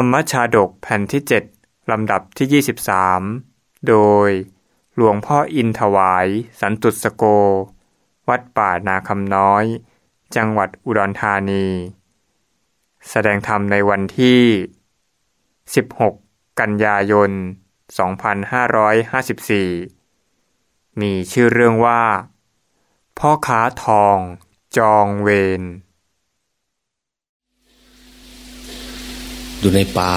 รรมชาดกแผ่นที่ 7 ลำดับที่ 23 โดยหลวงพ่ออินถวาย สันตุสโก วัดป่านาคำน้อย จังหวัดอุดรธานี แสดงธรรมในวันที่ 16 กันยายน 2554 มีชื่อเรื่องว่า พ่อค้าทองจองเวร อยู่ในป่า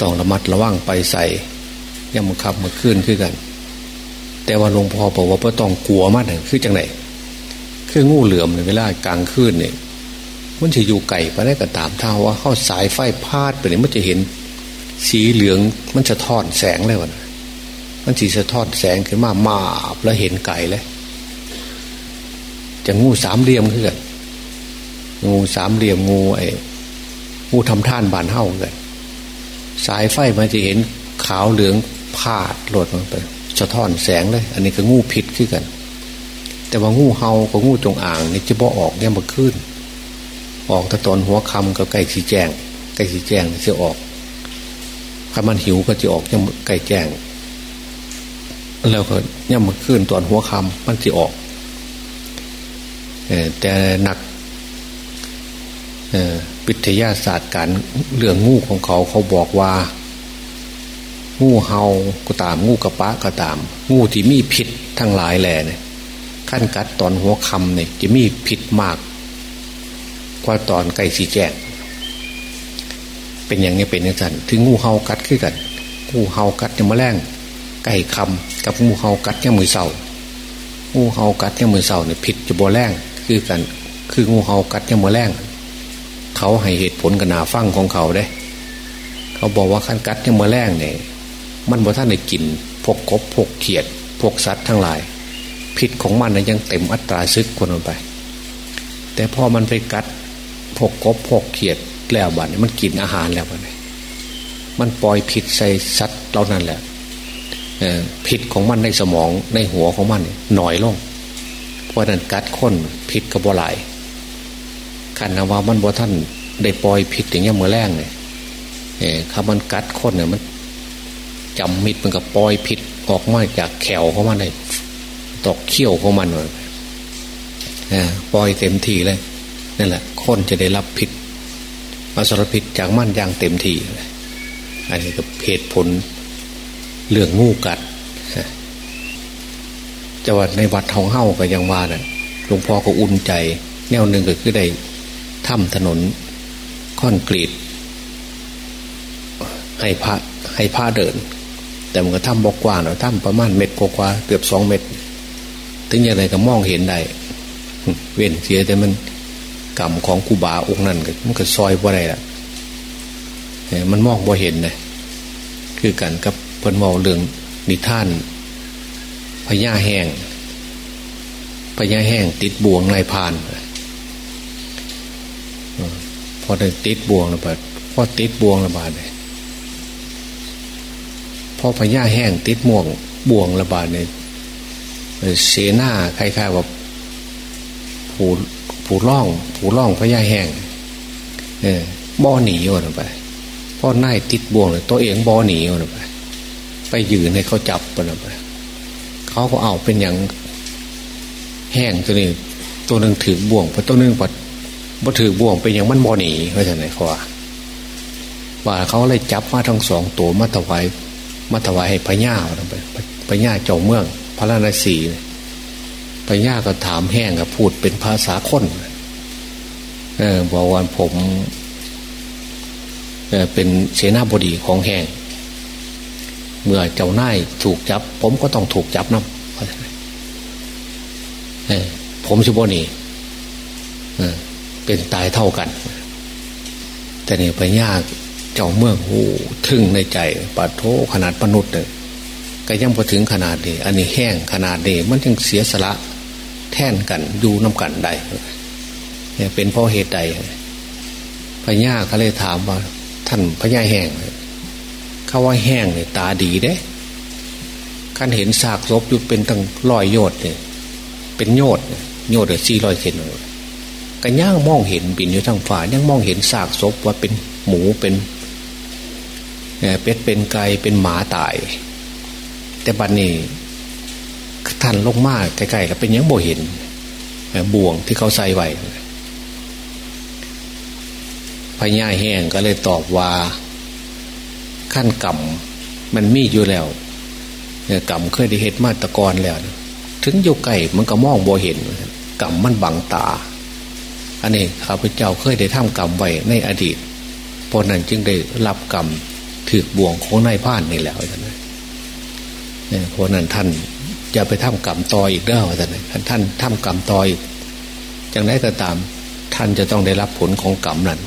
ต้องระมัดระวังไปใส่ย่ำมือขับมือขึ้นขึ้นกัน แต่ว่าหลวงพ่อบอกว่าไม่ต้องกลัวมากเลยคือจังไหนคืองูเหลือมในเวลากลางคืนเนี่ยมันจะอยู่ไก่ไปได้ก็ตามเท่าว่าเข้าสายไฟพาดไปเนี่ยมันจะเห็น สีเหลืองมันจะทอดแสงเลยวะมันสีจะทอดแสงขึ้นมามาบแล้วเห็นไก่เลยจะงูสามเหลี่ยมขึ้นกันงูสามเหลี่ยมงูไอ้ งูทำท่านบานเห่าเลยสายไฟมันจะเห็นขาวเหลืองพาดหลดลงไปสะท้อนแสงเลย อันนี้ก็งูพิษขึ้นกัน แต่ว่างูเห่ากับงูจงอ่างนี่จะบ่ออกเนี่ยมาขึ้น ออกต่ตอนหัวคำก็ใกล้สีแจงใกล้สีแจงจะออกถ้ามันหิวก็จะออกยังใกล้แจงแล้วก็เนี่ยมาขึ้นตอนหัวคำมันจะออกแต่หนัก เอ วิทยาศาสตร์การเรื่องงูของเขาเขาบอกว่า งูเฮาก็ตามงูกระปะก็ตาม งูที่มีพิษทั้งหลายแหล่เนี่ยขั้นกัดตอนหัวคำเนี่ยจะมีพิษมาก กว่าตอนไก่สีแจงเป็นอย่างนี้เป็นอย่างนั้นถึงงูเฮากัดขึ้นกันงูเฮากัดยังมาแรงไก่คำกับงูเฮากัดยังมือเสางูเฮากัดยังมือเสาเนี่ยผิดจะบ่แรงคือกัน คืองูเฮากัดยังมือแรง เขาให้เหตุผลกันนาฟังของเขาได้ เขาบอกว่าขั้นกัดยังมาแรงเนี่ยมันบ่ท่านได้กินพวกกบพวกเขียด พวกสัตว์ทั้งหลาย พิษของมันนะยังเต็มอัตราซึกคนลงไป แต่พอมันไปกัดพวกกบพวกเขียดแล้วบัดนี้มันกินอาหารแล้วบัดนี้มันปล่อยพิษใส่สัตว์เหล่านั้นแหละพิษของมันในสมองในหัวของมันหน่อยลงเพราะนั้นกัดค้นพิษกระบอลาย ขันนว่ามันบ่ท่านได้ปล่อยผิดอย่างเงี้ยเมื่อแรงเนี่ยเออคำมันกัดคนเนี่ยมันจำมิดมันกับปล่อยผิดออกมาจากแขวของมันเลยตอกเขี้ยวของมันเลยปล่อยเต็มทีเลยนั่นแหละ คนจะได้รับผิดมาสารพิษจากมันอย่างเต็มทีอันนี้ก็เหตุผลเรื่องงูกัดจังหวัดในวัดทองเฮ้าก็ยังว่าน่ะหลวงพ่อก็อุ่นใจ แนวหนึ่งก็คือได้ ถ้ำถนนคอนกรีต ให้พระให้พระเดิน แต่มันก็ถ้ำบอกกว้างหน่อยถ้ำประมาณเม็ดกว่าเกือบสองเม็ดถึงอย่างไรก็มองเห็นได้ เว้นเสียแต่มันกรรมของกูบาองค์นั้นก็มันก็ซอยว่าไรล่ะมันมองบ่เห็นเลยคือกันกับเพิ่นว่าเรื่องนิท่านพญาแห้งพญาแห้งติดบ่วงนายพาน พอได้ติดบ่วงระบาดพอติดบ่วงระบาดเลยพอพญาแห้งติดม่วงบ่วงระบาดเนี่ยเสนาคล้ายๆว่าผูผูร่องผูร่องพญาแห้งเออบ่อหนีออกไปพ่อหน้าติดบ่วงเลยตัวเองบ่อหนีออกไป ไปยืนให้เขาจับไปไปเขาก็เอาเป็นอย่างแห้งตัวนี้ตัวหนึ่งถือบ่วงพอตัวหนึ่งปัด บ่ถือบ่วงเป็นอย่างมันบ่หนีเพราะฉะนั้นขว่าว่าเขาเลยจับมาทั้งสองตัวมาถวายมาถวายให้พญาไปพญาเจ้าเมือง พระราชสีพญาก็ถามแห้งกับพูดเป็นภาษาคนเออบอกว่าผมเออเป็นเสนาบดีของแห้งเมื่อเจ้านายถูกจับ ผมก็ต้องถูกจับนะเออผมชิบนี่ เป็นตายเท่ากัน แต่เนี่ยพญาเจ้าเมืองโอ้ทึ่งในใจปะโทขนาดมนุษย์เนี่ยก็ยังพอถึงขนาดนี้อันนี้แห้งขนาดนี้มันจึงเสียสละแท่นกันอยู่น้ากันได้เนี่ยเป็นเพราะเหตุใดพญาเขาเลยถามว่า ท่านพญาแห้งเขาว่าแห้งเนี่ยตาดีเด้ขั้นเห็นซากศพอยู่เป็นตั้งร้อยโยดเนี่ยเป็นโยดโยดเดือสี่ร้อยเซน ก็ย่างมองเห็นบินอยู่ทางฝ่ายังมองเห็นซากศพว่าเป็นหมูเป็นเป็ดเป็นไก่เป็นหมาตาย แต่บัดนนี้ท่านลงมาใกล้ๆแล้วเป็นยังโบเห็นบ่วงที่เขาใส่ไว้พญาแห้งก็เลยตอบว่าขั้นกรรมมันมีอยู่แล้วเนี่ยกรรมเคยได้เห็นมาตะกอนแล้ว ถึงอยู่ไก่มันก็มองโบเห็นกรรมมันบังตา อันนี้ข้าพเจ้าเคยได้ทำกรรมไว้ในอดีตเพราะนั้นจึงได้รับกรรมถือบ่วงของนายพ่านนี่แล้วท่านเนี่ยเพราะนั้นท่านจะไปทำกรรมต่ออีกเด้อท่านท่านท่านทำกรรมต่ออีกอย่างไรก็ตาม ท่านจะต้องได้รับผลของกรรมนั้น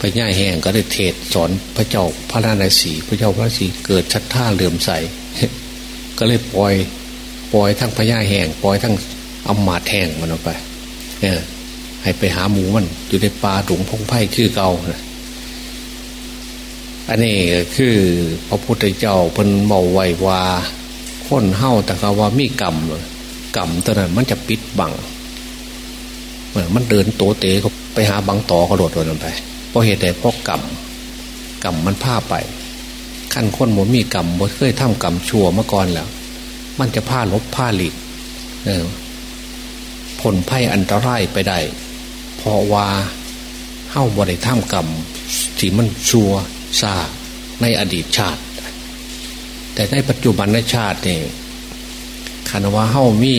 พระย่าแห่งก็ได้เทศสอนพระเจ้าพระนาราศีพระเจ้าพระศีเกิดชัดท่าเหลื่อมใสก็เลยปล่อย ปล่อยทั้งพระย่าแห่งปล่อยทั้งอมมาแห่งมันออกไป เนี่ย ให้ไปหาหมูมัน อยู่ในป่าถุงพงไพ่คือเก่าอันนี้คือพระพุทธเจ้าเพิ่นเบาไว้ว่าคนเฮ้าแต่ก็ว่ามีกรรมกรรมตัวนั้นมันจะปิดบังเหมือนมันเดินโตเตะไปหาบังต่อเขาโดดลงไปเพราะเหตุใดเพราะกรรมกรรมมันพาไป ขั้นคนหมมีกรรมบ่เคยทำกรรมชั่วมาก่อนแล้ว มันจะผ้าลบผ้าหลีกผลไพ่อันตรายไปได้ ราะว่าเฮ้าบริท่ามกรรมที่มันชัวซาในอดีตชาติ แต่ในปัจจุบันในชาตินี่คานว่าเฮ้ามี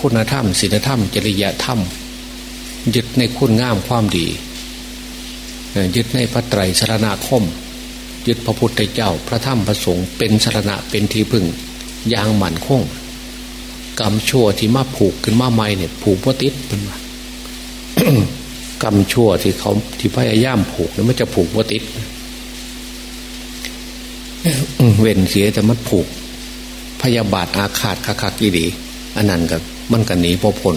คุณธรรมศีลธรรม จริยธรรม ยึดในคุณงามความดี ยึดในพระไตรสรณาคม ยึดพระพุทธเจ้าพระธรรมพระสงฆ์เป็นสรณะเป็นที่พึ่งยางหมันคงกรรมชั่วที่มาผูกขึ้นมาใหม่เนี่ยผูกว่าติดเป็นว่า กรรมชั่วที่เขาที่พยายามผูกนี่ยมันจะผูกว่าติดเว้นเสียแต่มันผูก พยาบาทอาฆาตคักๆอีดีอันนั้นกับมันกันหนีพอผล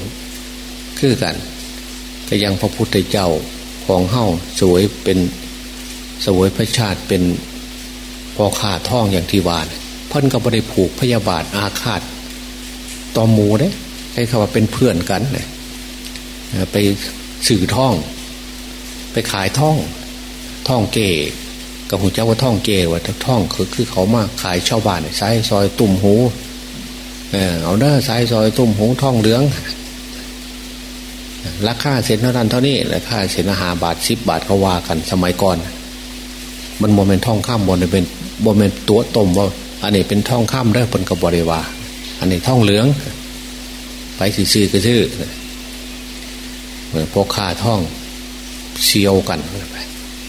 คือกันแต่ยังพระพุทธเจ้าของเฮ้าสวยเป็นสวยพระชาติเป็นพอขาท่องอย่างที่วานเพิ่นก็ไม่ได้ผูกพยาบาทอาฆาตต่อมูเด้ให้คำว่าเป็นเพื่อนกันเนี่ยไป สื่อท่อง ไปขายท่อง ท่องเก๋กับหูเจ้าว่าท่องเก๋ว่าท่องคือคือเขามาขายชาวบ้านใช้ซอยตุ่มหูเออเอาเด้อใช้ซอยตุ่มหูท่องเหลืองราคาเซ็นเท่านั้นเท่านี้ราคาเซ็นหาบาทสิบบาทเขาว่ากันสมัยก่อน มันโมเมนท่องข้ามบนเป็นโมเมนตัวตมว่าอันนี้เป็นท่องข้ามได้ผลกับบริวาอันนี้ท่องเหลือง ไปซื้อก็ซื้อเหมือ พวกข้าท่องเซียวกัน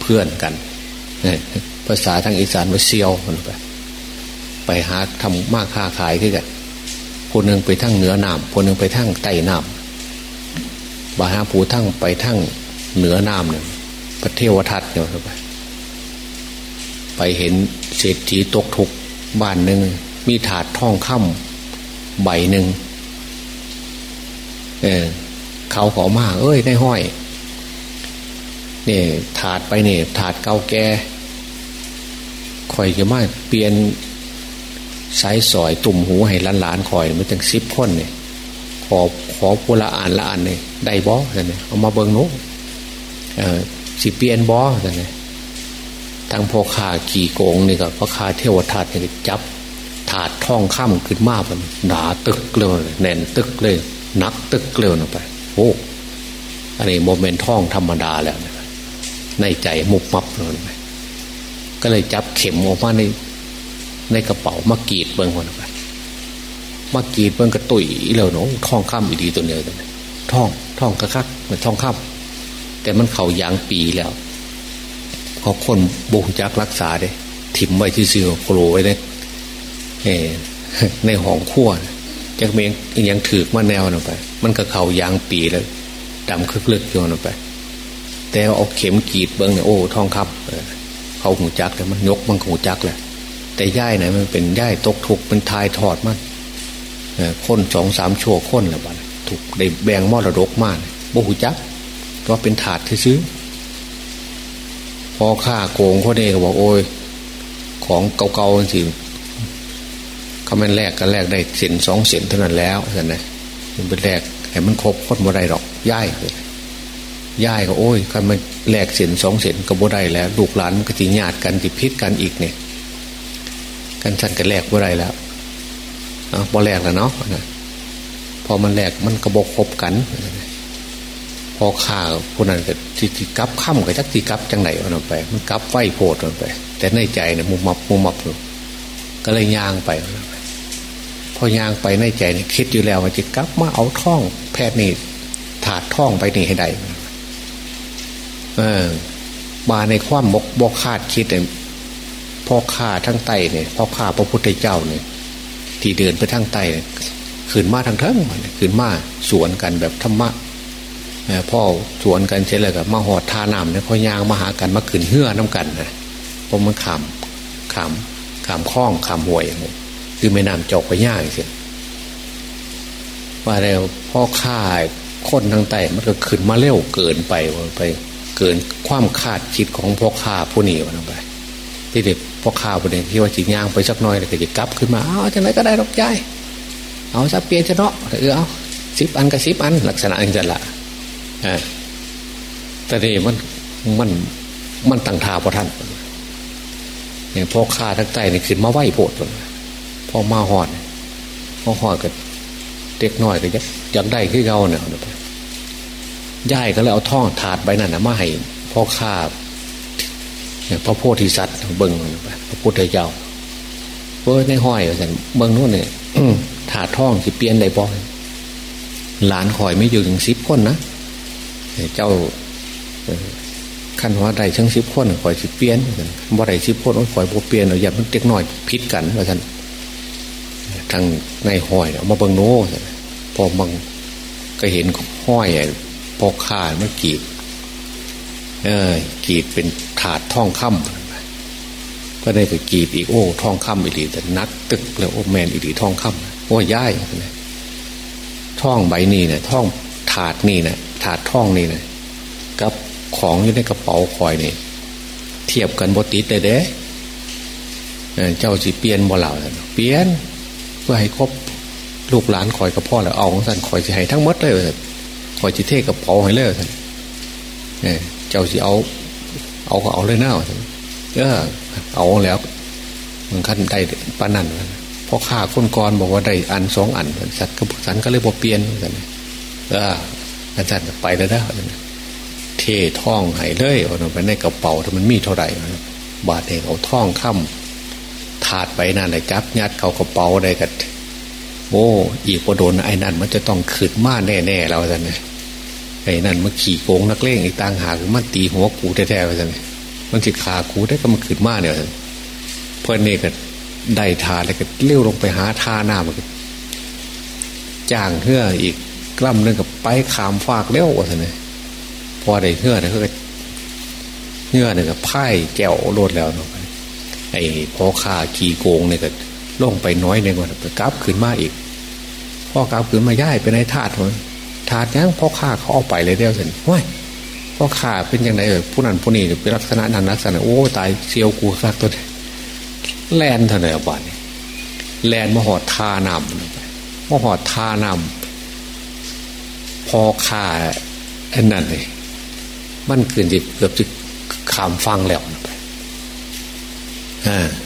เพื่อนกันภาษาทางอีสานว่าเซียวมันไปไปหาทำมากค้าขายขึ้นกันคนหนึ่งไปทั้งเหนือน้ำคนหนึ่งไปทั้งใต้น้ำบาหาผูทั้งไปทั้งเหนือน้ำเนี่ยพระเทวทัตเนี่ยไปไปเห็นเศรษฐีตกทุกบ้านหนึ่งมีถาดทองคำใบหนึ่งเออ เขาขอมา เอ้ยได้ห้อยเนี่ยถาดไปเนี่ยถาดเก่าแก่คอยจะมาเปลี่ยนสายสอยตุ่มหูให้ล้านหลานคอยมันจังซิบคนเนี่ยขอขอพูละอ่านละอ่านเลยได้บอสเนี่ยเอามาเบิงนุเออสิเปียนบอสเนี่ยทั้งพ่อขาขี่โกงนี่ก็พ่อขาเทวทัตเนี่ยจับถาดท่องข้ามขึ้นมาเป็นหนาตึกเลยแน่นตึกเลยนักตึกเลยลงไป โอ้อันนี้โมเมนต์ท่องธรรมดาแล้วในใจมุบมับเลยก็เลยจับเข็มออกมาในในกระเป๋ามากรีดเบิ้งคนไปมากีดเบิ่งกระตุยแล้วเนาะท่องข้ามอีดีตัวเนี้ยท่องท่องกระคักมือนท่องข้ามแต่มันเข่ายางปีแล้วพอคนบุกจักรักษาเด้ถิ่มไว้ที่เสือโกลไว้เนี่ยในห้องขั้วจักเมงยังถือมาแนวน่ะไป มันก็เข่ายางปีแล้วดำคึกเลือกโยนไป แต่เอาเข็มกีดเบิ้งเนี่ยโอ้ทองคับเขาหูจักแต่มันยกมันหูจักแหละแต่ย่ายไหนมันเป็นย่ายตกถูกเป็นทายถอดมันค้นสองสามชั่วค้นละบันถูกได้แบ่งมอดรกมากบุหุจักว่าเป็นถาดที่ซื้อ พอค่าโกงเขาเนี่ยก็บอกโอ้ย ของเก่าๆสิเขาไม่แลกกันแลกได้เส้นสองเส้นเท่านั้นแล้วเห็นไหม มันเป็นแหลกแต่มันครบคนบ่ได้หรอกย่ายย่ายก็โอ้ยคันมันแหลกเสียนสองเสียนก็บ่ได้แล้วลูกหลานก็ติญาติกันติพิษกันอีกเนี่ยกันชันกันแหลกบ่ได้แล้วอะบ่แหลกแล้วเนาะพอมันแหลกมันกระบอกคบกัน พอข่าคนนั้นก็ทีกับค่ำกับจักทีกับจังไหนมันไป มันกับไฟโพดมันไป แต่ในใจเนี่ยมุมมับมุมมับก็เลยย่างไป พอยางไปในใจนี่คิดอยู่แล้วว่าจะกลับมาเอาท่อง แพทย์นี่ถาดท่องไปนี่ให้ได้เออมาในความบกบกคาดคิดเนี่ยพ่อข้าทั้งไตเนี่ยพ่อข้าพระพุทธเจ้าเนี่ยที่เดินไปทั้งไตขืนมาทางเทิงขืนมาสวนกันแบบธรรมะพ่อสวนกันเช่นไรกับมาหอดทานำเนี่ยพ่อยางมาหากันมาขืนเหื่อน้ากันนะพราะมันขามขามขามคล้องขามห่วย คือไม่นำจอกไปย่างสียว่าแล้วพ่อข้าคนทางไตมันก็ขึ้นมาเร็วเกินไปไป เกินความคาดคิดของพ่อข้าผู้นี้วันไป ที่เด็กพ่อข้าผู้นี้ที่ว่าจีนย่างไปสักน้อยเลยก็จะกลับขึ้นมาเอาจังไรก็ได้รอกใจเอาสักเปลี่ยนจะเนาะเออเอาสิบอันกับสิบอัน ลักษณะอย่างนั้นละอ่าแต่นี่มันมันมันตั้งท่าพอท่านเนี่ยพ่อข้าทั้งใจนี่ขึ้นมาไหวโพด พอมาหอดพอหอดกับเด็กน้อยก็ยักยักได้ขึ้นเกาเนี่ยย่ายก็เลยเอาท่องถาดใบนั้นนะมาให้พ่อข้าพระโพธิสัตว์เบิ้งพระพุทธเจ้าเพื่อในห้อยสันเบิ้งนู่นเนี่ยถาดท่องสิเปลี่ยนได้บ่หลานคอยไม่อยู่ถึงสิบคนนะเจ้าขั้นว่าใดชั้งสิบคนคอยสิเปลี่ยนว่าใดสิบคนคอยบวเปลี่ยนเอาอย่ามันเด็กน้อยพิษกันว่าท่าน ทางในห้อยเอามาเบิ้งโน้พอบังก็เห็นห้อยพอขาดมันกีดเออกีดเป็นถาดท่องค่ำก็ได้ไปกีดอีกโอ้ท่องค่ำอีหลีแต่นักตึกแล้วโอ้แมนอีหลีท่องค่ำโอ้ย่ายท่องใบนี่เนี่ยท่องถาดนี่เนี่ยถาดท่องนี่เนี่ยกับของอยู่ในกระเป๋าคอยนี่เทียบกันบติดเลยเด้เจ้าสิเปลี่ยนบ่เหล่าเปลี่ยน พื่อให้ครบลูกหลานคอยกับพ่อแล้วเอาของสันคอยจะให้ทั้งมดเลยคอยจิเทกับเป๋าให้เลยสันเจ้าสิเอา เอาก็เอาเลยหน้าเออเอาแล้วมันขั้นได้ปานันพ่อข้าคนกรบอกว่าได้อันสองอันสัตว์กระสันก็เลยบอเปลี่ยนสันเอออาจารย์ไปแล้วนะเทท่องให้เลยเอาไปในกระเป๋าถ้ามันมีเท่าไหร่บาทเองเอาท่องค่ำ ถาดไปนั่นเลยจับยัดเขากระเป๋าได้กันโอ้อีกพอโดนไอ้นั่นมันจะต้องขืดมาแน่ๆแล้วสันไงไอ้นั่นมันขี่โกงนักเลงอีกต่างหากมันตีหัวกูแท้ๆสันมันจิขากูได้ก็มันขืดมาเนี่ยเพื่อนนี่ก็ได้ทาแล้วก็เลี้ยวลงไปหาทาหน้ามันจ้างเฮื่ออีกกล้ำนึงกับไปขามฟากเลี้ยวสันไงพอได้เฮื่อเนี่ยก็เฮือเนี่ยก็ไพ่แก้วโลดแล้วเนาะ ไอ้พอขาขี่โกงเนี่ยก็ล่งไปน้อยในวันกลับขึ้นมาอีกพ่อกลับขึ้นมาย่ายไปในถาดมันถาดยังพ่อข้าเขาเอาไปเลยเดียวสิว้ยพ่อข้าเป็นยังไงเออผู้นั้นผู้นี้เป็นลักษณะนั้นลักษณะโอ้ตายเซียวกูสักตัวแลนเท่าไหร่บ้านแลนมหอดทานำมหอดทานำพอข้าอันนั้นเลยมันเกินจิตเกือบจะขามฟังแล้วอ่า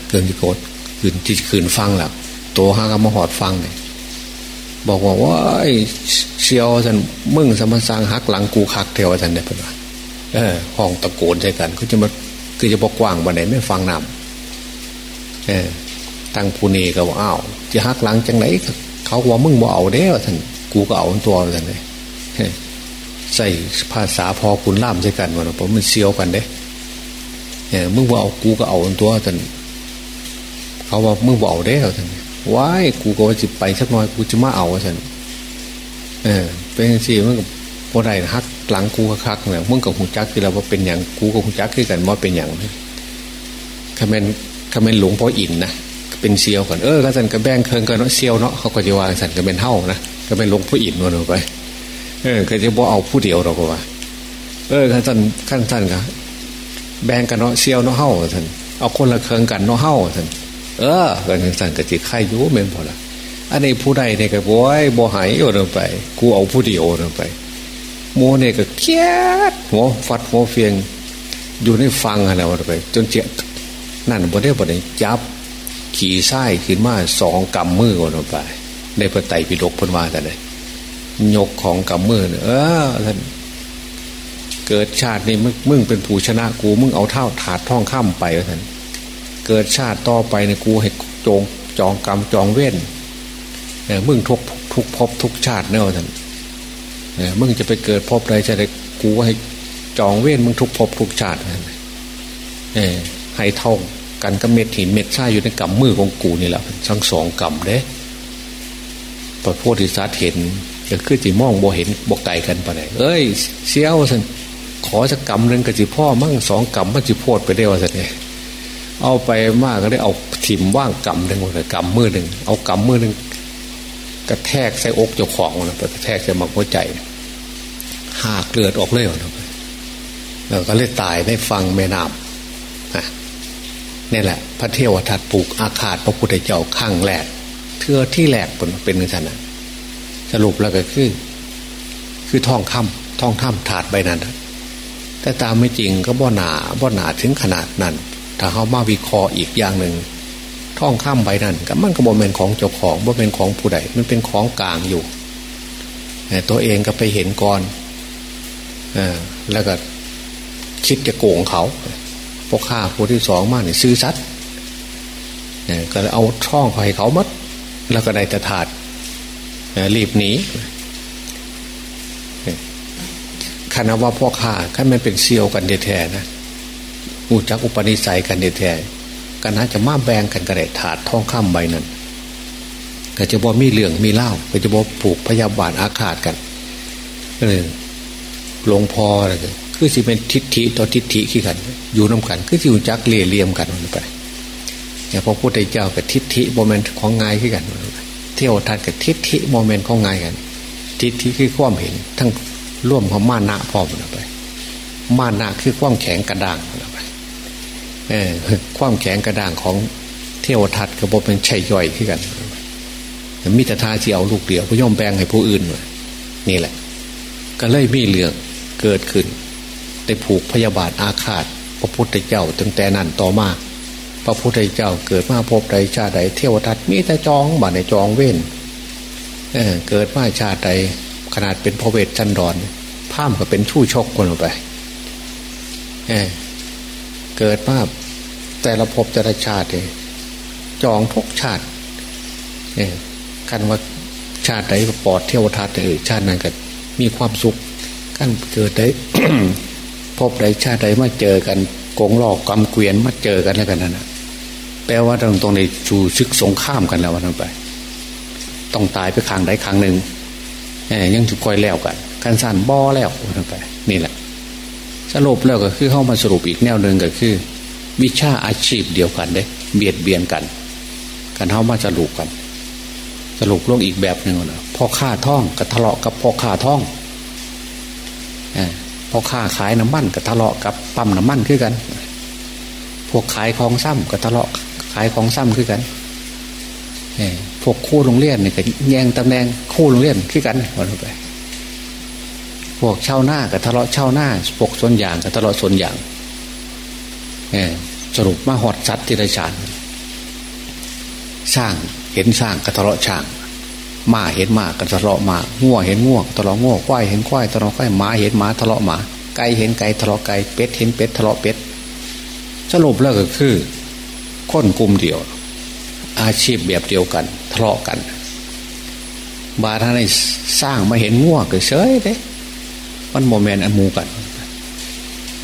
เกินจิโกดคืนที่คืนฟังแล้วโตห้ากมาหอดฟังเนี่ยบอกว่าว่าเชียวสันมึงสมสังหักหลังกูคักเทวสันเนี่ยเป็นว่าเออห้องตะโกนใช่กันก็จะมาคือจะบอกกว้างบันไหนไม่ฟังนำเออตั้งภูนีก็ว่าอ้าวจะหักหลังจังไหนเขาว่ามึงบ่เอาเด้ท่านกูก็เอาตัวท่านเลยใส่ภาษาพอคุณล่ามใช่กันวันผมมันเซียวกันเด้ เออมึงบ่เอากูก็เอาตัวท่านเขาว่ามึงบอกได้เหรอท่านว้ายกูก็ว่าจิไปสักน่อยกูจะมาเอาท่านเออ เป็นสิมึงกับพอได้ฮักหลังกูคักเนี่ยมึงกับหูจักคือเราว่าเป็นอย่างกูกับหูจักคือกันว่าเป็นอย่างคอมเมนคอมเมนหลวงพ่ออินนะเป็นเซียวก่อนเออก็สันกระแบงเคิงกันเนาะเซียวเนาะเขาก็จะวางสันก็เป็นเท่านะก็เป็นหลวงพ่ออินวันไป เออก็จะบอเอาผู้เดียวเราก็ว่า เออขั้นสันขั้นสันก็ แบงกันเนาะเซียวเนาะเท่าท่านเอาคนละเคิงกันเนาะเท่าท่านเออกันสั่งกะจิไข่ยูเมนพอละอันนี้ผู้ใดเนี่ยก็บอยบ่หายโยนไป กูเอาผู้เดียวโยนไปโมเนี่ยก็เครียดหัวฟัดหัวเฟียง อยู่ในฟังอะไรวะไป จนเจ็บนั่นบนได้บนได้จับ ขี่ไส้ขึ้นมาสองกำมือกันไป ในพระไตรปิฎกพนว่าแต่เลยยกของกำมือเออท่าน เกิดชาตินี้มึงมึงเป็นผู้ชนะกูมึงเอาเท่าถาดท่องข้ามไปท่านเกิดชาติต่อไปในกูให้จงจองกรรมจองเว้นเออมึงทุกทุกภพทุกชาติเนอะท่านเออมึงจะไปเกิดภพใดจะได้กูให้จองเว้นมึงทุกภพทุกชาติท่านเออให้เท่ากันก็เม็ดหินเม็ดทรายอยู่ในกำมือของกูนี่แหละทั้งสองกำเด้พระโพธิสัตว์เห็นก็คือจีมองบ่เห็นบ่ไกลกันไปไหนเอ้ยเสี้ยวสัน ขอจะกำหนึ่งกับจีพ่อมั่งสองกำมันจีโพดไปได้ว่าสันเนี่ยเอาไปมากก็ได้เอาถิ่มว่างกำหนึ่งเลยกำมือหนึ่งเอากำมือหนึ่งกระแทกใส่อกเจ้าของนะกระแทกใส่มักหัวใจหากเลือดออกเลยนะแล้วก็เลยตายได้ฟังแม่น้ำนี่แหละ พระเทวทัตปลูกอาคาตพระพุทธเจ้าข้างแหลกเทือที่แหลกเป็นเป็นขนาดสรุปแล้วก็คือ คือท่องคำท่องถ้ำถาดใบนั้น แต่ตามไม่จริงก็บ่หนาบ่หนาถึงขนาดนั้น ถ้าเขามาวิเคราะห์อีกอย่างหนึ่งท่องข้ามใบนั้นก็มันก็บ่เป็นของเจ้าของบ่เป็นของผู้ใดมันเป็นของกลางอยู่ตัวเองก็ไปเห็นก่อนอแล้วก็คิดจะโกงเขาพวกข้าผู้ที่สองมาเนี่ยซื้อซัดก็เอาท่องไปเขามัดแล้วก็ได้แต่ถาดรีบหนี คณะว่าพ่อข้าขั้นมันเป็นเซียวกันเดแท้นะอูจักอุปนิสัยกันเดแท้กันนะจะมาแบ่งกันกระเดถาดทองคำใบนั้นก็จะบอกมีเหลืองมีเล่าก็จะบอกผูกพยาบาทอาฆาตกันเออหลวงพ่ออะไรคือสิเป็นทิฏฐิต่อทิฏฐิขี้กัน อยู่น้ากัน คือสิวจักเลี่ยเลี่ยมกันไปอย่างพระพุทธเจ้ากับทิฏฐิโมเมนต์ของงายขี้กันเที่ยวทัดกับทิฏฐิโมเมนต์ของงายกันทิฏฐิคือความเห็นทั้ง ร่วมของมานะพร้อมไปมานะคือความแข็งกระด้างไปเออความแข็งกระด้างของเทวทัดกับโมเป็นชัยย่อยขี้กันมิตรทาที่เอาลูกเดียวก็ย่อมแบ่งให้ผู้อื่นนี่แหละ ก็เลยมีเรื่องเกิดขึ้นได้ผูกพยาบาทอาฆาต พระพุทธเจ้าตั้งแต่นั้นต่อมาพระพุทธเจ้าเกิดมาพบใดชาติใดเทวทัดมีแต่จองบาในจองเว้นเเกิดมาชาติใด ขนาดเป็นพระเวทชันดอนภาพก็เป็นชู้ชกคนออกไปเเกิดมาแต่ละภพแต่ละชาติจองทุกชาติกันว่าชาติใดปอดเที่ยวทัดเออชาตินั้นก็มีความสุขกันเกิดได้พบใดชาติใดมาเจอกันกงหลอกกำเกวียนมาเจอกันแล้วกันนั่นแปลว่าตรงตรงในชูชึกสงข้ามกันแล้ววันนั้นไป ต้องตายไปครั้งใดครั้งหนึ่ง ยังจุกคอยแล้วกันกันสั้นบ่อแล้วนนั้นไปนี่แหละ สรุปแล้วก็คือเข้ามาสรุปอีกแนวหนึ่งก็คือ วิชาอาชีพเดียวกันเด้เบียดเบียนกันกันเข้ามาสรุปกัน สรุปลงอีกแบบหนึ่งนะพ่อข้าท่องกับทะเลาะกับพ่อข้าท่องพ่อค้าขายน้ำมันก็ทะเลาะกับปั๊มน้ำมันคือกัน พวกขายของซ้ำก็ทะเลาะขายของซ้ำคือกัน พวกคู่โรงเรียนเนี่ยก็แย่งตำแหน่งคู่โรงเรียนคือกันวันไปพวกเช่าหน้ากับทะเลาะเช่าหน้าพวกส่วนอย่างกับทะเลาะส่วนอย่างสรุปมาหอดซัดที่ไรฉานสร้างเห็นสร้างกับทะเลาะช่างมาเห็นมากันทะเลาะมาง่วเห็นง่วทะเลาะง่วควายเห็นควายทะเลาะควายหมาเห็นหมาทะเลาะหมาไก่เห็นไก่ทะเลาะไก่เป็ดเห็นเป็ดทะเลาะเป็ดสรุปแล้วก็คือคนกลุ่มเดียว อาชีพแบบเดียวกันทะเลาะกัน บาทางในสร้างมาเห็นง่วก็เฉยเด้มันโมเมนต์อันมูกัน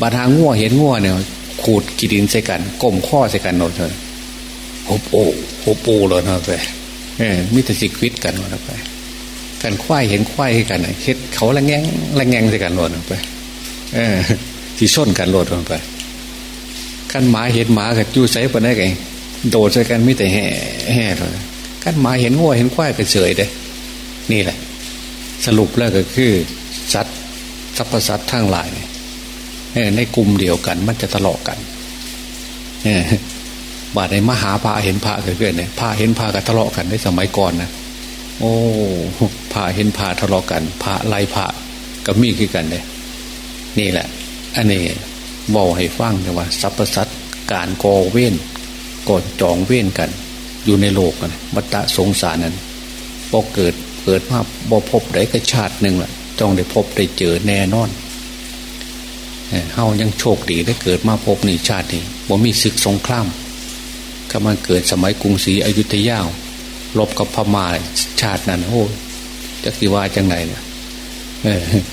บาทางง่วเห็นง่วเนี่ยขูดกีดินใส่กันก้มข้อใส่กันหมดเลยโอ้โหโอ้โหเลยนะไปเออมิตรสิกวิตกันวันไปกันควายเห็นควายให้กันเฮ็ดเขาละแงงละแงงใส่กันหลดไป เออที่ส้นกันหลดไปกันหมาเห็นหมากับจูใส่ปนได้ไง โดดใส่กันไม่แต่แห่แห่เลยกันมาเห็นงัวเห็นควายก็เฉยเด้ นี่แหละ สรุปแล้วก็คือสัตว์สัพพสัตว์ทั้งหลายในกลุ่มเดียวกัน มันจะทะเลาะกันบาดในมหาพระเห็นพระเกิดเนี่ยพระเห็นพระกันทะเลาะกันในสมัยก่อนนะโอ้พระเห็นพระทะเลาะกัน พระไล่พระก็มีขึ้นกันเลยนี่แหละ อันนี้บอกให้ฟังแต่ว่าสรรพสัตว์การกอเว้น ก่อนจองเว้นกัน อยู่ในโลกกันมัตะสงสารนั้นพอเกิดเกิดมาบ่พบได้ก็ชาติหนึ่งละต้องได้พบได้เจอแน่นอนเฮายังโชคดีได้เกิดมาพบในชาตินี้บ่มีศึกสงครามก็มันเกิดสมัยกรุงศรีอยุธยาลบกับพม่าชาตินั้นโอ้จะสิว่าจังไหนเนี่ย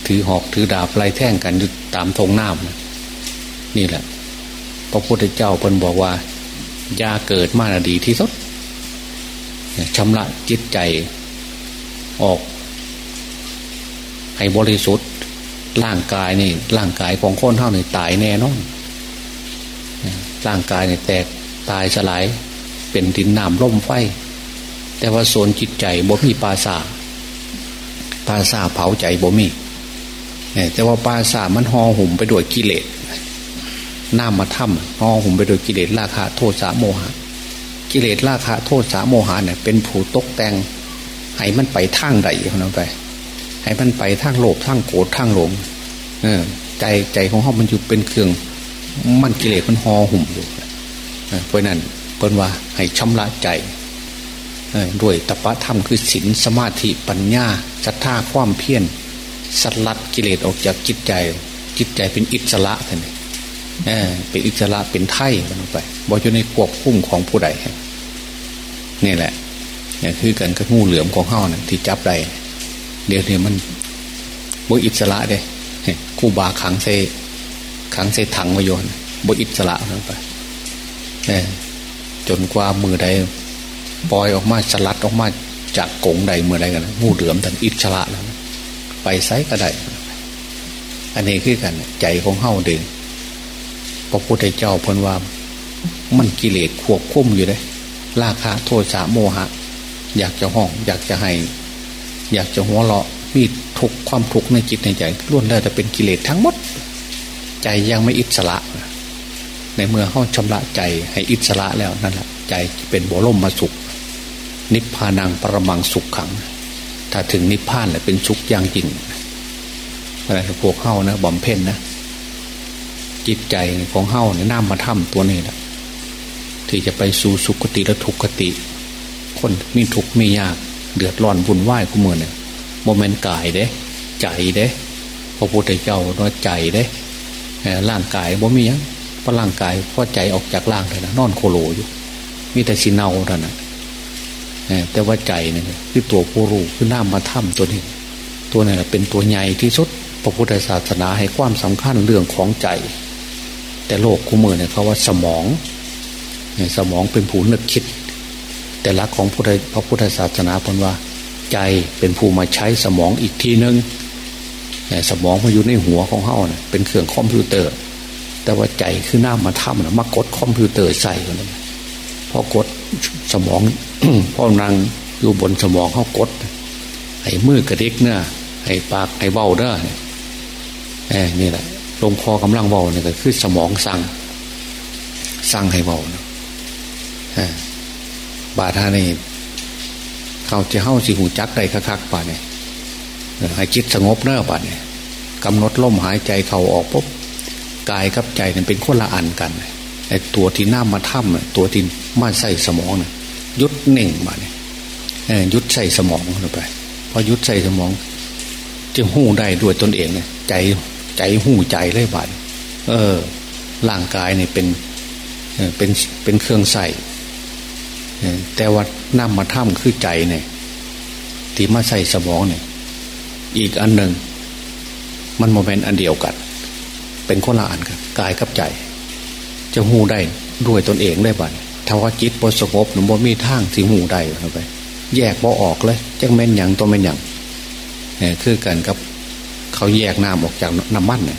ถือหอกถือดาบไล่แท่งกันอยู่ตามธงน้ำนี่แหละพระพุทธเจ้าเพิ่นบอกว่า ยาเกิดมาดีที่สุดชำระจิตใจออก ให้บริสุทธิ์ ร่างกายนี่ ร่างกายของคนเท่านี่ตายแน่นอนร่างกายนี่แตกตายสลาย เป็นดินน้ำล่มไฟ แต่ว่าโซนจิตใจบ่มีปาสาปาสาเผาใจบ่มีแต่ว่าปาสามันห่อหุ่มไปด้วยกิเลส น้ามาถ้ำห่อหุ่มไปโดยกิเลสราคะ โทษสะโมหะ กิเลสราคะ โทษสะโมหะเนี่ยเป็นผู้ตกแต่งให้มันไปทางใดคนนั้นไป ให้มันไปทางโลภทางโกรธทางหลงเออใจใจของเขามันอยู่เป็นเครื่อง มันกิเลสมันห่อหุ่มอยู่เพราะนั้นเปิ้นว่าให้ชำระใจด้วยตปะธรรมคือศีลสมาธิปัญญาศรัทธาความเพียรสลัดกิเลสออกจากจิตใจ จิตใจเป็นอิสระท่าน เป็นอิสระเป็นไถ่กันไปบอกอยู่ในควบคุมของผู้ใดนี่แหละนี่คือกันกับงูเหลือมของเฮานะที่จับได้เดี๋ยวนี้มันบ่อิสระเด้คู่บาขังเซขังเซถังมายนบ่อิสระกันไปจนกว่ามือใดปล่อยออกมาสลัดออกมาจากกงใดมือใดกันงูเหลือมทันอิสระแล้วไปไซก็ได้อันนี้คือกันใจของเฮาดึง ระพุทธเจ้าพนว่า มันกิเลสควบคุมอยู่เลยราคะโทษสาโมหะ อยากจะห้อง อยากจะให้ อยากจะหัวเราะมีทุกความทุกข์ในจิตในใจล้วนแล้วแต่เป็นกิเลสทั้งหมด ใจยังไม่อิสระ ในเมื่อห้องชำระใจให้อิสระแล้วนั่นแหละใจเป็นบรมมาสุข นิพพานังประมังสุขขัง ถ้าถึงนิพพานแหละเป็นสุขอย่างจริงอะไรพวกเข้านะบำเพ็ญนะ จิตใจของเฮ้าเนี่ยน้ามาถ้ำตัวนี้แหละที่จะไปสู่สุคติและทุกขติ คนมีทุกข์มียาก เดือดร้อนวุ่นวายกูเมือเนี่ยโมเมนต์กายเด้ ใจเด้พระพุทธเจ้าว่าใจเด้ร่างกายบ่มียังเพราะร่างกายพราะใจออกจากร่างเลยนะนอนโคโลอยู่ มีแต่สีเนาเท่านั้นแต่ว่าใจเนี่ยคือตัวผู้รู้คือน้ามาถ้ำตัวนี้ ตัวนี้เป็นตัวใหญ่ที่สุดพระพุทธศาสนาให้ความสำคัญเรื่องของใจ แต่โลกคู่มือเนี่ยเขาว่าสมองสมองเป็นผู้นึกคิด แต่ลักของพระพุทธศาสนาเป็นว่า ใจเป็นผู้มาใช้สมองอีกทีนึงสมองมาอยู่ในหัวของเขาเน่ยเป็นเครื่องคอมพิวเตอร์ แต่ว่าใจคือหน้ามาทำนะมากดคอมพิวเตอร์ใส่กันพอกดสมองพ่อนางอยู่บนสมองเขากดไอ้มือกระดิกเนี่ยไอ้ปากไอ้เบ้าเด้อเนี่ยนี่แหละ ลงคอกำลังเบาเนี่ยก็คือสมองสั่งสั่งให้เบาเนาะบาทานี่เขาจะเข้าสิหูจักได้คักๆป่าเนี่ยให้จิตสงบเน้อป่าเนี่ยกำหนดลมหายใจเขาออกปุ๊บกายกับใจเนี่ยเป็นคนละอันกันไอ้ตัวที่น้ามาถ้ำตัวที่มาใส่สมองเนี่ยยุดหนึ่งมาเนี่ยยุดใส่สมองลงไปพอยุดใส่สมอง จึงหู้ได้ด้วยตนเองเนี่ยใจ ใจหูใจเลยบาดเออ ร่างกายเนี่ยเป็นเป็นเป็นเครื่องใส่แต่ว่าน้ำมาถ้ำคือใจเนี่ยที่มาใส่สมองเนี่ย อีกอันหนึ่งมันโมเมนต์อันเดียวกัน เป็นคนละอันกันกายกับใจ จะหูได้ด้วยตนเองได้บัดถ้าว่าจิตบสงบหนุ่มบ่มีทางที่หูได้ไปแยกบ่ออกเลยจังแม่นอย่างตัวแม่นอย่างเนี่ยคือกันกับ เขาแยกน้ำออกจากน้ำมันเนี่ย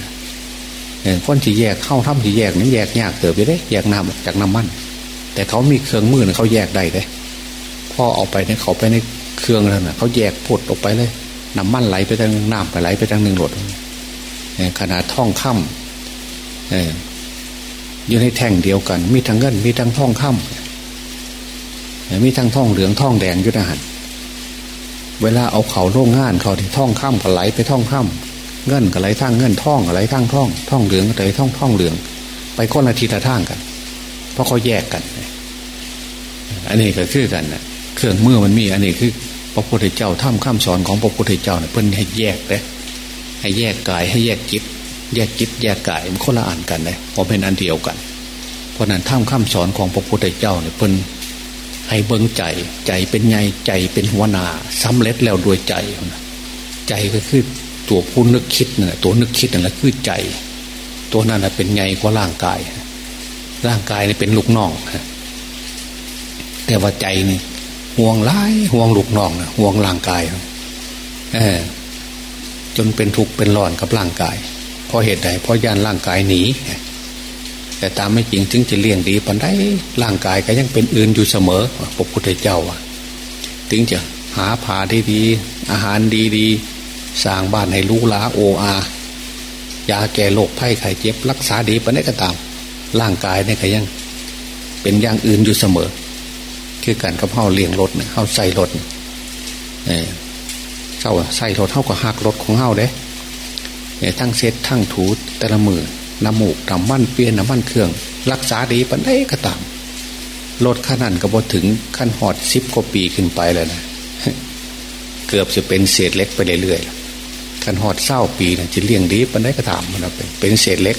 คนที่แยกเข้าถ้ำที่แยกนั้นแยกยากเติบไปได้แยกน้ำออกจากน้ำมัน แต่เขามีเครื่องมือเนี่ยเขาแยกได้เลยพ่อออกไปเนี่ยเขาไปในเครื่องแล้วนะเขาแยกพดออกไปเลยน้ำมันไหลไปทางน้ำไปไหลไปทางหนึ่งหลดขนาดท่องค่ำอยู่ในแท่งเดียวกัน มีทั้งเงินมีทั้งท่องค่ำมีทั้งท่องเหลืองท่องแดงยุทธหันเวลาเอาเขาโล่งงานเขาที่ท่องค่ำก็ไหลไปท่องค่ำ เงินกับไรทั้งเงินท่องกับไรทั้งท่องท่องเหลืองกับไรท่องท่องเหลือง ไปคนละทีละทางกัน เพราะเขาแยกกัน อันนี้ก็คือกันนะเครื่องมือมันมีอันนี้คือ พระพุทธเจ้าท่ามข้ามสอนของพระพุทธเจ้าเนี่ยเพิ่นให้แยกเลยให้แยกกายให้แยกจิต แยกจิต แยกกายมันคนละอ่านกันเลยพอเป็นอันเดียวกัน เพราะนั้นท่ามข้ามสอนของพระพุทธเจ้าเนี่ยเพิ่นให้เบิ้งใจใจเป็นไงใจเป็นหัวนาสำเร็จแล้วด้วยใจ ใจก็คือ ตัวผู้นึกคิดนั่นแหละตัวนึกคิดนั่นแหละคือใจ ตัวนั้นเป็นไงกว่าร่างกาย ร่างกายนี่เป็นลูกน้องแต่ว่าใจนี่ห่วงร้ายห่วงลูกน้องนะห่วงร่างกายเออจนเป็นทุกข์เป็นร้อนกับร่างกายเพราะเหตุใดเพราะย่านร่างกายหนีแต่ตามไม่จริงถึงจะเลี้ยงดีปันได้ร่างกายก็ยังเป็นอื่นอยู่เสมอพระพุทธเจ้าถึงจะหาผาดีดีอาหารดีดี สร้างบ้านให้ลูลาโออา ยาแก้โรคไข้ไข้เจ็บ รักษาดีปนได้ก็ตาม ร่างกายเนี่ยก็ยัง เป็นอย่างอื่นอยู่เสมอ คือการกับเฮาเลี้ยงรถเนี่ยเฮาใส่รถเออเจ้าใส่รถเท่ากับหักรถของเฮาเด้เนี่ยทั้งเซ็ตทั้งถูแต่ละมือน้ำมูกน้ำมันเปลี่ยนน้ำมันเครื่อง รักษาดีปนได้ก็ตามรถขั้นนั้นก็บอถึงขั้นหอดสิบกว่าปีขึ้นไปเลยนะ เกือบจะเป็นเศษเล็กไปเรื่อยๆ ขั้นหอดเศร้าปีนะจะเลี้ยงดีปันได้ก็ตามมันเป็นเป็นเศษเล็ก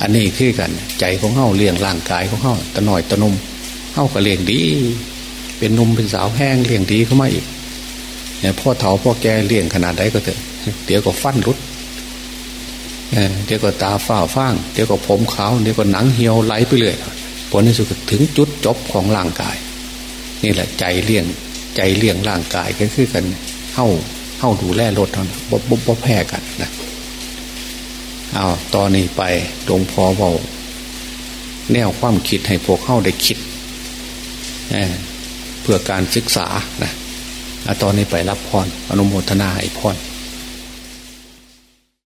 อันนี้คือกัน ใจของเฮาเลี้ยงร่างกายของเฮาตะหน่อยตะนมเฮาก็เลี้ยงดี เป็นนมเป็นสาวแห้งเลี้ยงดีเข้ามาอีกเนี่ยพ่อเถาพ่อแกเลี้ยงขนาดใดก็เถอะเดี๋ยวก็ฟันรุดเดี๋ยวก็ตาฝ้าฟ้างเดี๋ยวก็ผมขาวเดี๋ยวก็หนังเหี่ยวไหลไปเรื่อยผลที่สุดถึงจุดจบของร่างกาย นี่แหละใจเลี้ยงใจเลี้ยงร่างกายก็คือกันเข้า เข้าดูแลรถเท่านั้นบ่บ่บ่แพ้กันนะเอาตอนนี้ไปหลวงพ่อบอกแนวความคิดให้พวกเข้าได้คิดเพื่อการศึกษานะตอนนี้ไปรับพรอนุโมทนาให้พร